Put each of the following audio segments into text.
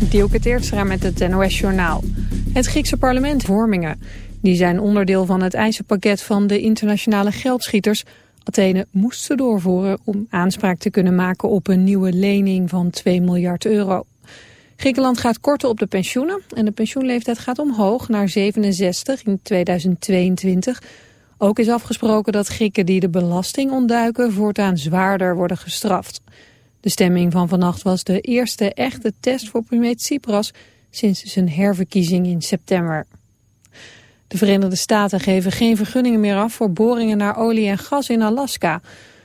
Dielke Teertstra met het NOS-journaal. Het Griekse parlement vormingen. Die zijn onderdeel van het eisenpakket van de internationale geldschieters. Athene moest ze doorvoeren om aanspraak te kunnen maken op een nieuwe lening van 2 miljard euro. Griekenland gaat korten op de pensioenen en de pensioenleeftijd gaat omhoog naar 67 in 2022. Ook is afgesproken dat Grieken die de belasting ontduiken voortaan zwaarder worden gestraft. De stemming van vannacht was de eerste echte test voor premier Tsipras sinds zijn herverkiezing in september. De Verenigde Staten geven geen vergunningen meer af voor boringen naar olie en gas in Alaska.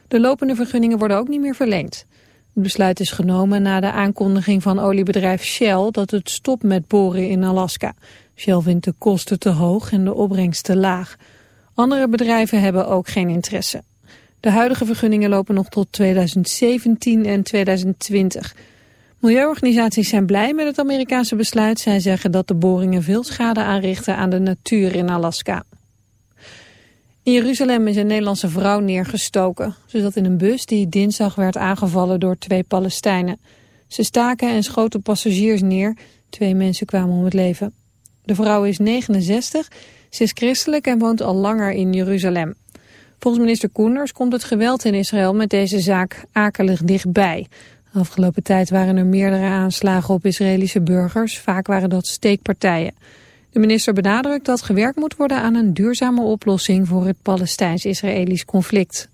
De lopende vergunningen worden ook niet meer verlengd. Het besluit is genomen na de aankondiging van oliebedrijf Shell dat het stopt met boren in Alaska. Shell vindt de kosten te hoog en de opbrengst te laag. Andere bedrijven hebben ook geen interesse. De huidige vergunningen lopen nog tot 2017 en 2020. Milieuorganisaties zijn blij met het Amerikaanse besluit. Zij zeggen dat de boringen veel schade aanrichten aan de natuur in Alaska. In Jeruzalem is een Nederlandse vrouw neergestoken. Ze zat in een bus die dinsdag werd aangevallen door twee Palestijnen. Ze staken en schoten passagiers neer. Twee mensen kwamen om het leven. De vrouw is 69, ze is christelijk en woont al langer in Jeruzalem. Volgens minister Koenders komt het geweld in Israël met deze zaak akelig dichtbij. De afgelopen tijd waren er meerdere aanslagen op Israëlische burgers. Vaak waren dat steekpartijen. De minister benadrukt dat gewerkt moet worden aan een duurzame oplossing voor het Palestijns-Israëlisch conflict.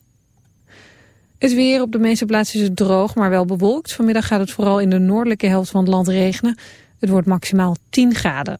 Het weer op de meeste plaatsen is het droog, maar wel bewolkt. Vanmiddag gaat het vooral in de noordelijke helft van het land regenen. Het wordt maximaal 10 graden.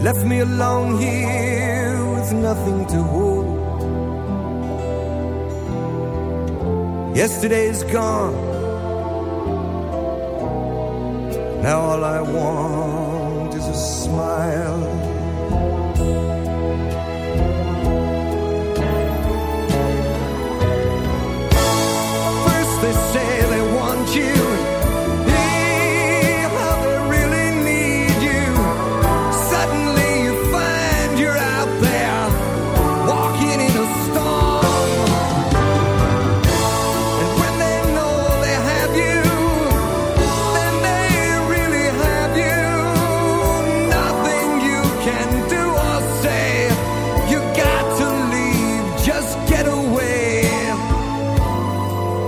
Left me alone here with nothing to hold. Yesterday's gone. Now all I want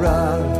rocks.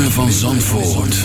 Van Zandvoort.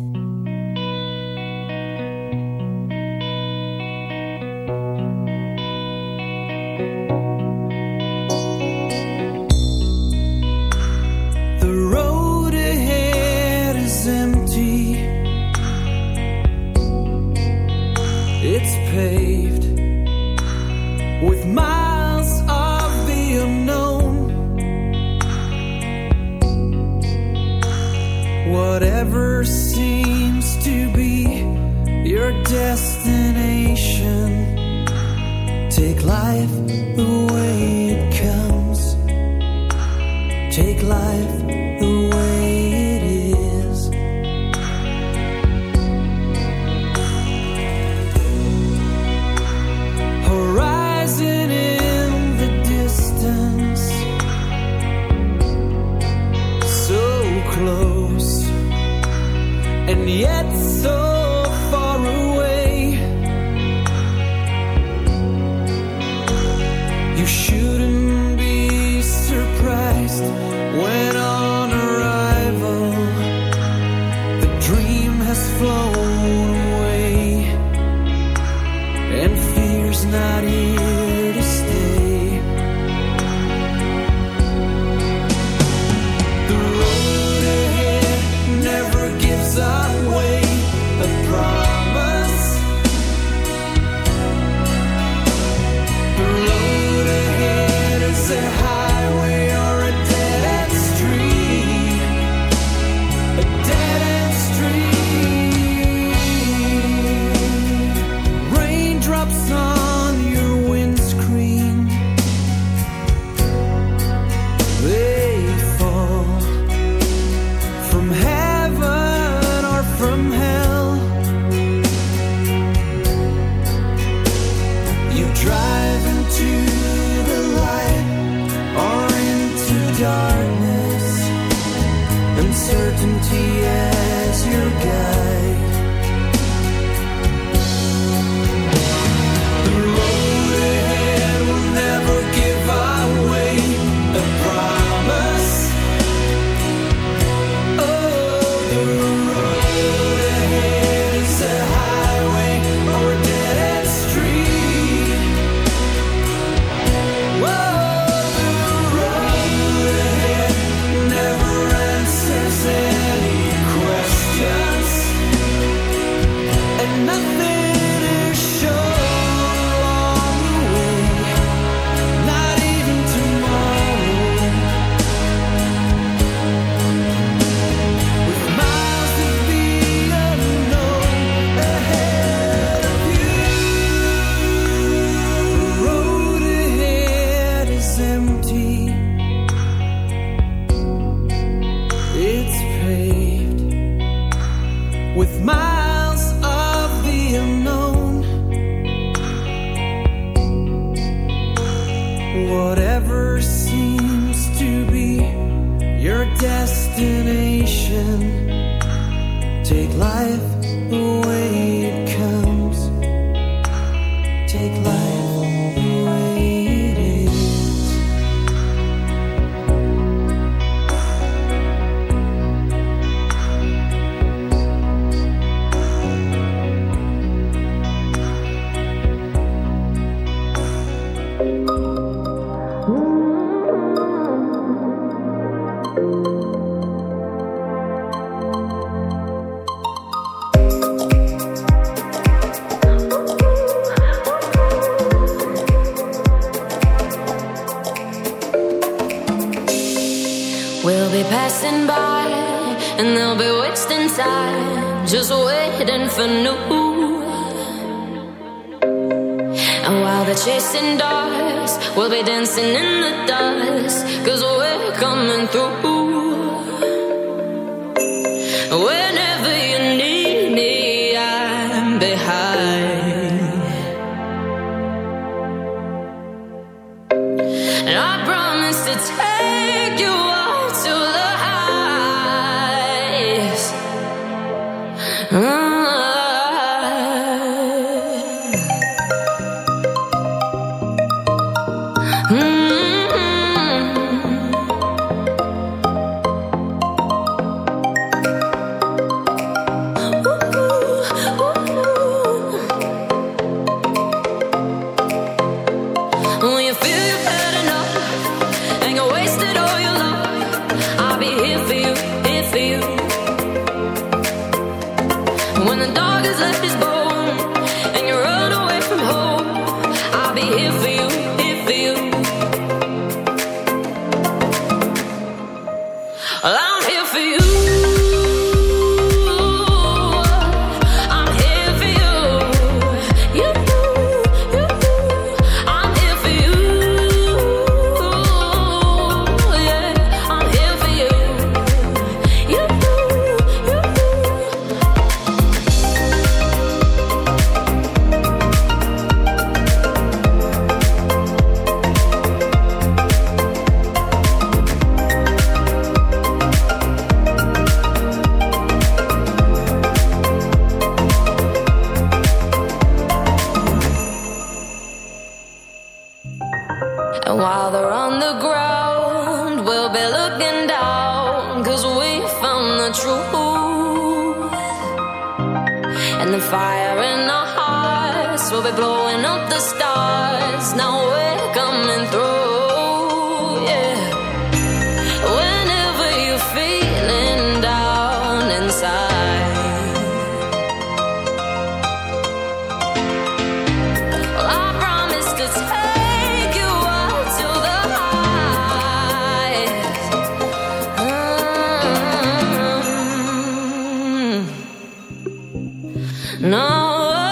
No,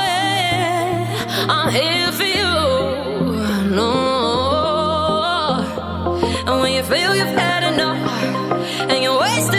yeah. I'm here for you. No, and when you feel you've had enough and you're wasted.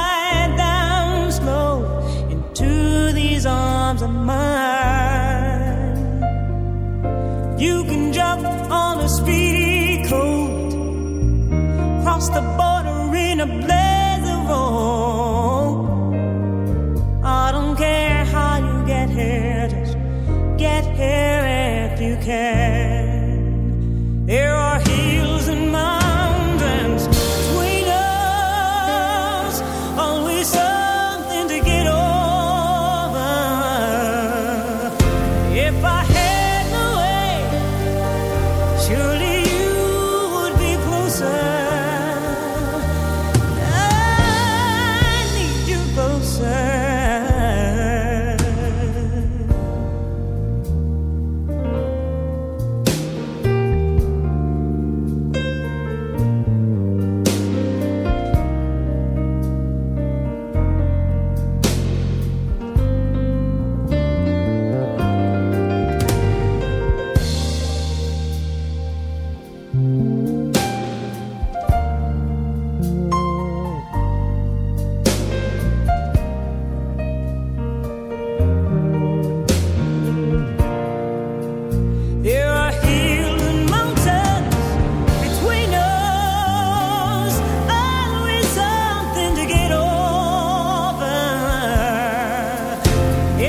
Yeah.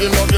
you love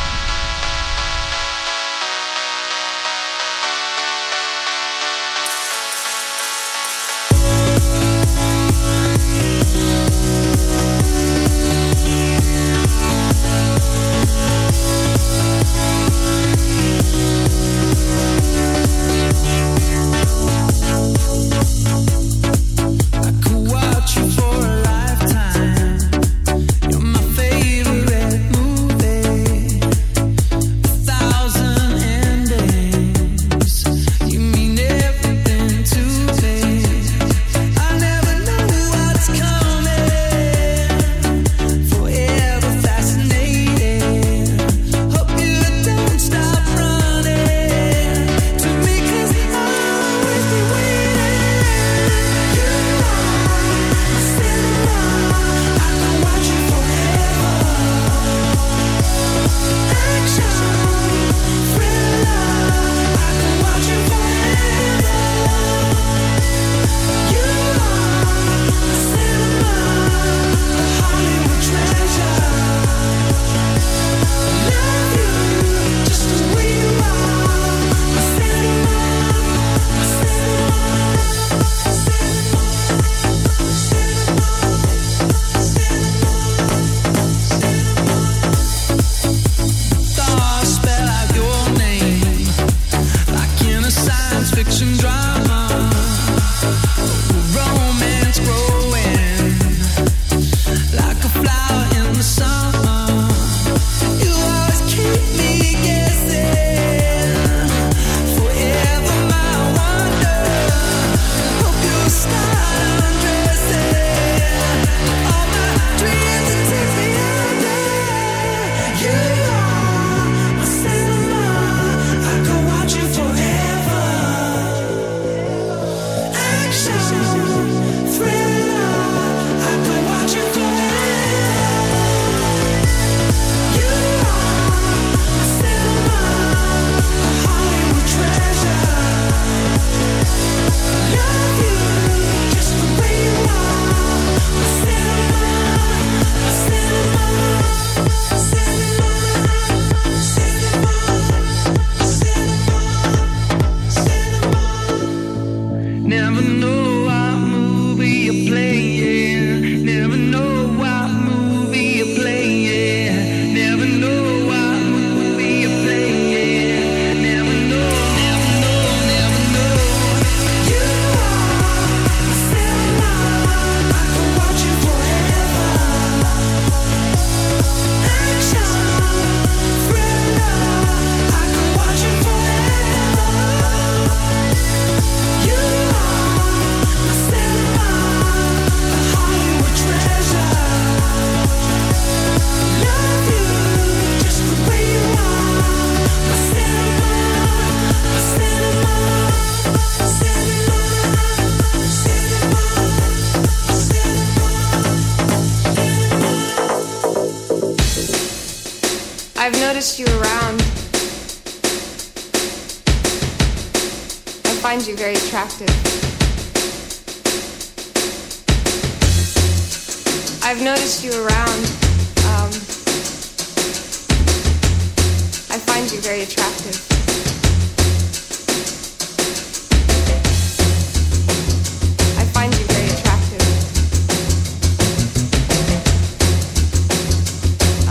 very attractive.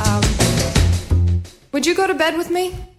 Um, would you go to bed with me?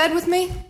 bed with me?